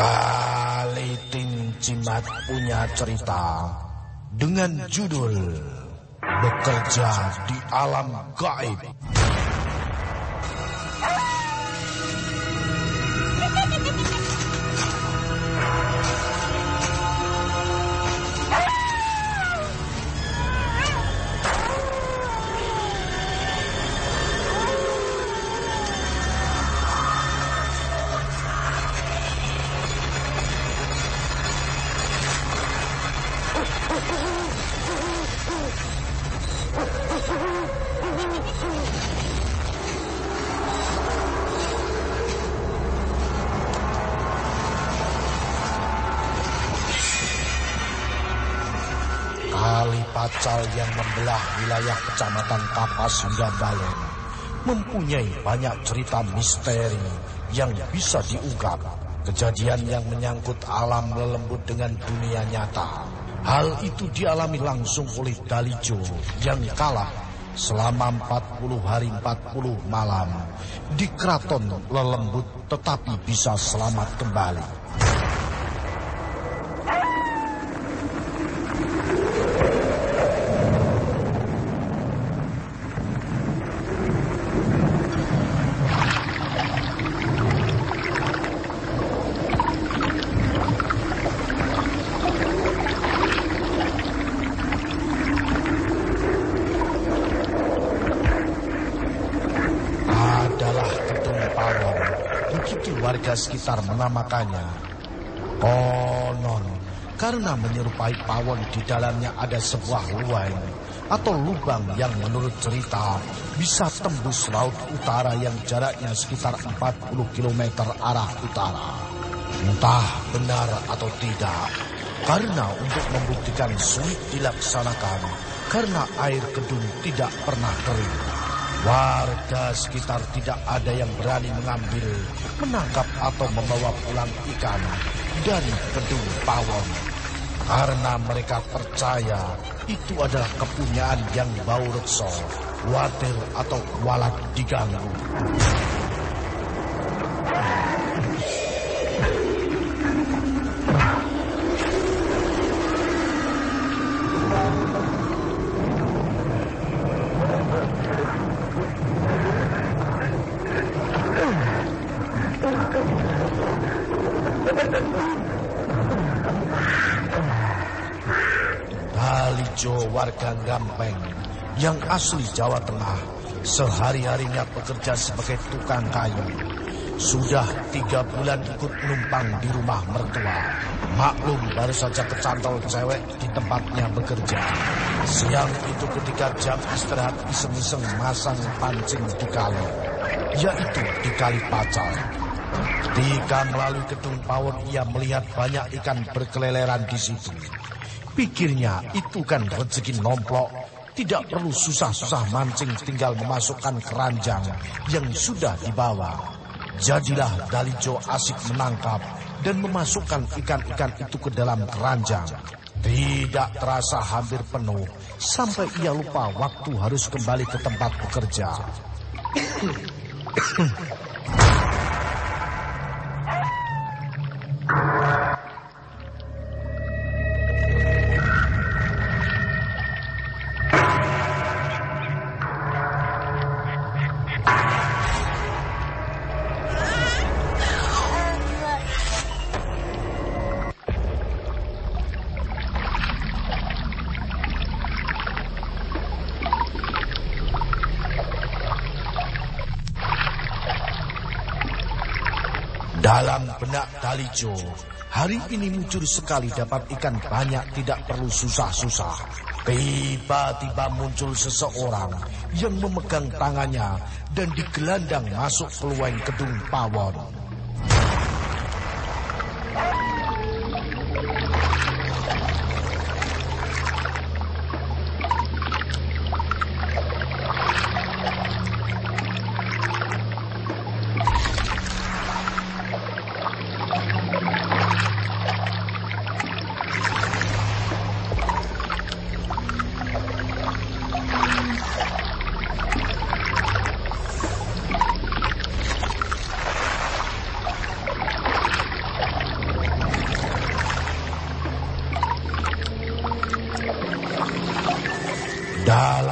Kembali tim Cimat punya cerita dengan judul Bekerja di Alam Gaib. Kali Pacal yang membelah wilayah kecamatan Kapas hingga Balen mempunyai banyak cerita misteri yang bisa diungkap. Kejadian yang menyangkut alam lelembut dengan dunia nyata. Hal itu dialami langsung oleh Dalijo yang kalah selama 40 hari 40 malam di keraton lelembut tetapi bisa selamat kembali. adalah gedung pawon. Begitu warga sekitar menamakannya. Konon, karena menyerupai pawon di dalamnya ada sebuah luang atau lubang yang menurut cerita bisa tembus laut utara yang jaraknya sekitar 40 km arah utara. Entah benar atau tidak, karena untuk membuktikan sulit dilaksanakan karena air gedung tidak pernah kering. Warga sekitar tidak ada yang berani mengambil, menangkap atau membawa pulang ikan dari gedung pawon. Karena mereka percaya itu adalah kepunyaan yang bau rekso, water atau walat diganggu. Dalijo warga Gampeng yang asli Jawa Tengah sehari-harinya bekerja sebagai tukang kayu. Sudah tiga bulan ikut menumpang di rumah mertua. Maklum baru saja kecantol cewek di tempatnya bekerja. Siang itu ketika jam istirahat iseng-iseng masang pancing di kali. Yaitu di kali pacal. Ketika melalui gedung pawon ia melihat banyak ikan berkeleleran di situ. Pikirnya itu kan rezeki nomplok. Tidak perlu susah-susah mancing tinggal memasukkan keranjang yang sudah dibawa. Jadilah Dalijo asik menangkap dan memasukkan ikan-ikan itu ke dalam keranjang. Tidak terasa hampir penuh sampai ia lupa waktu harus kembali ke tempat bekerja. Dalam benak Dalijo, hari ini muncul sekali dapat ikan banyak tidak perlu susah-susah. Tiba-tiba muncul seseorang yang memegang tangannya dan digelandang masuk peluang gedung pawon.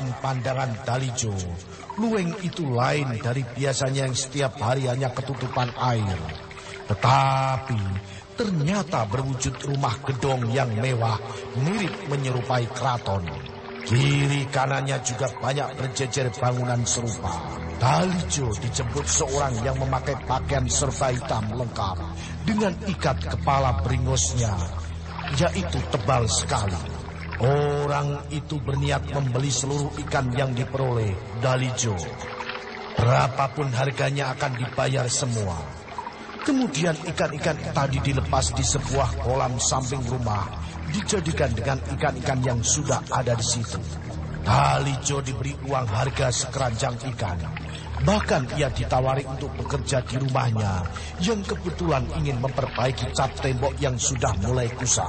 Pemandangan Dalijo, Lueng itu lain dari biasanya yang setiap hari hanya ketutupan air. Tetapi ternyata berwujud rumah gedong yang mewah mirip menyerupai keraton. Kiri kanannya juga banyak berjejer bangunan serupa. Dalijo dijemput seorang yang memakai pakaian serba hitam lengkap dengan ikat kepala beringosnya, yaitu tebal sekali. Orang itu berniat membeli seluruh ikan yang diperoleh Dalijo. Berapapun harganya akan dibayar semua. Kemudian ikan-ikan tadi dilepas di sebuah kolam samping rumah, dijadikan dengan ikan-ikan yang sudah ada di situ. Dalijo diberi uang harga sekeranjang ikan. Bahkan ia ditawari untuk bekerja di rumahnya yang kebetulan ingin memperbaiki cat tembok yang sudah mulai kusam.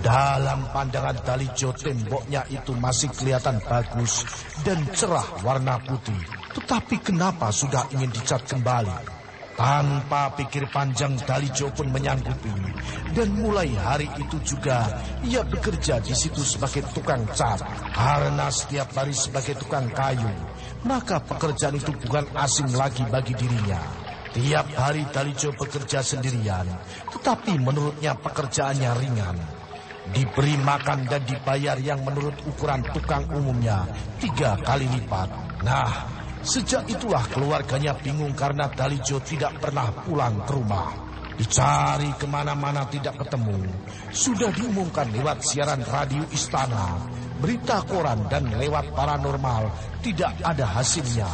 Dalam pandangan Dalijo temboknya itu masih kelihatan bagus dan cerah warna putih. Tetapi kenapa sudah ingin dicat kembali? Tanpa pikir panjang Dalijo pun menyanggupi. Dan mulai hari itu juga ia bekerja di situ sebagai tukang cat. Karena setiap hari sebagai tukang kayu. Maka pekerjaan itu bukan asing lagi bagi dirinya. Tiap hari Dalijo bekerja sendirian. Tetapi menurutnya pekerjaannya ringan diberi makan dan dibayar yang menurut ukuran tukang umumnya tiga kali lipat. Nah, sejak itulah keluarganya bingung karena Dalijo tidak pernah pulang ke rumah. Dicari ke mana-mana tidak ketemu. Sudah diumumkan lewat siaran radio istana, berita koran dan lewat paranormal tidak ada hasilnya.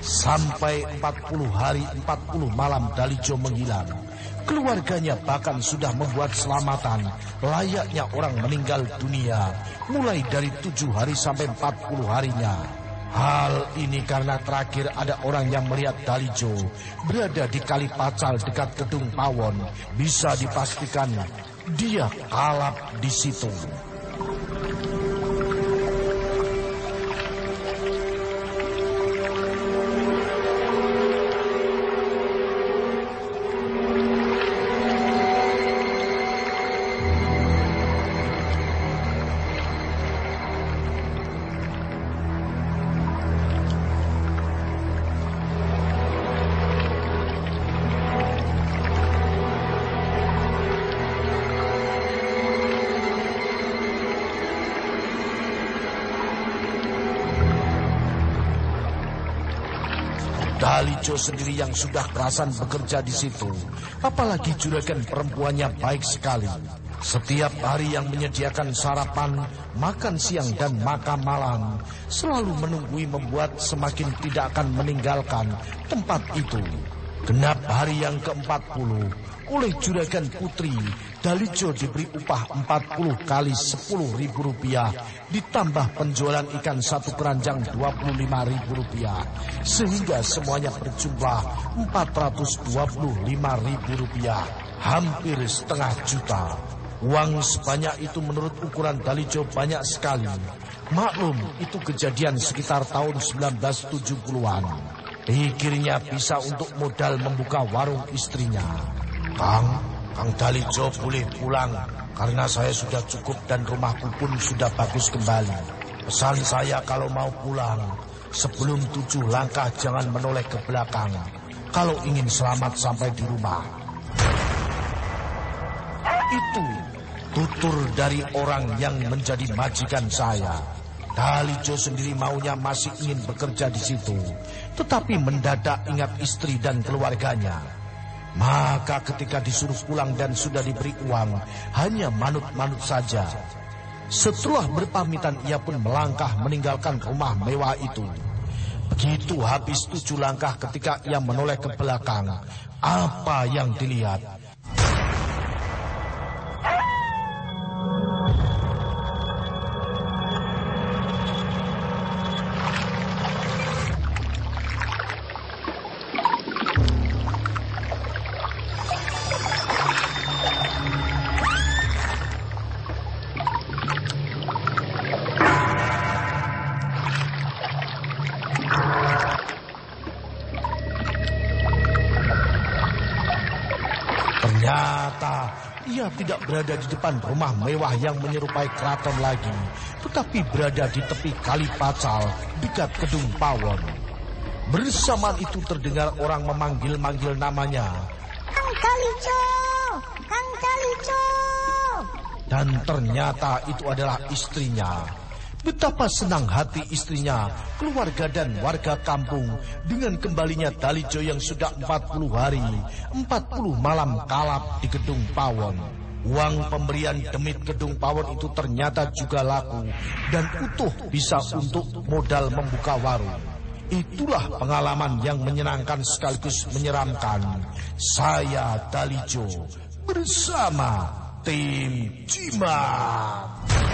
Sampai 40 hari 40 malam Dalijo menghilang. Keluarganya bahkan sudah membuat selamatan layaknya orang meninggal dunia mulai dari tujuh hari sampai empat puluh harinya. Hal ini karena terakhir ada orang yang melihat Dalijo berada di kali pacal dekat gedung pawon. Bisa dipastikan dia kalap di situ. Dalijo sendiri yang sudah kerasan bekerja di situ. Apalagi juragan perempuannya baik sekali. Setiap hari yang menyediakan sarapan, makan siang dan makan malam, selalu menunggui membuat semakin tidak akan meninggalkan tempat itu. Genap hari yang ke-40, oleh juragan putri, Dalijo diberi upah 40 kali 10 ribu rupiah, ditambah penjualan ikan satu keranjang 25 ribu rupiah, sehingga semuanya berjumlah 425 ribu rupiah, hampir setengah juta. Uang sebanyak itu menurut ukuran Dalijo banyak sekali. Maklum, itu kejadian sekitar tahun 1970-an. Pikirnya bisa untuk modal membuka warung istrinya. Kang, Kang Dalijo boleh pulang karena saya sudah cukup dan rumahku pun sudah bagus kembali. Pesan saya kalau mau pulang, sebelum tujuh langkah jangan menoleh ke belakang. Kalau ingin selamat sampai di rumah. Itu tutur dari orang yang menjadi majikan saya. Dalijo sendiri maunya masih ingin bekerja di situ, tetapi mendadak ingat istri dan keluarganya. Maka ketika disuruh pulang dan sudah diberi uang, hanya manut-manut saja. Setelah berpamitan ia pun melangkah meninggalkan rumah mewah itu. Begitu habis tujuh langkah ketika ia menoleh ke belakang, apa yang dilihat? Ia tidak berada di depan rumah mewah yang menyerupai keraton lagi, tetapi berada di tepi kali pacal dekat Kedung Pawon. Bersamaan itu terdengar orang memanggil-manggil namanya. Kang Kalico! Kang Kalico! Dan ternyata itu adalah istrinya. Betapa senang hati istrinya, keluarga dan warga kampung dengan kembalinya Dalijo yang sudah 40 hari, 40 malam kalap di Gedung Pawon. Uang pemberian demit Gedung Pawon itu ternyata juga laku dan utuh bisa untuk modal membuka warung. Itulah pengalaman yang menyenangkan sekaligus menyeramkan. Saya Dalijo bersama tim Cimat.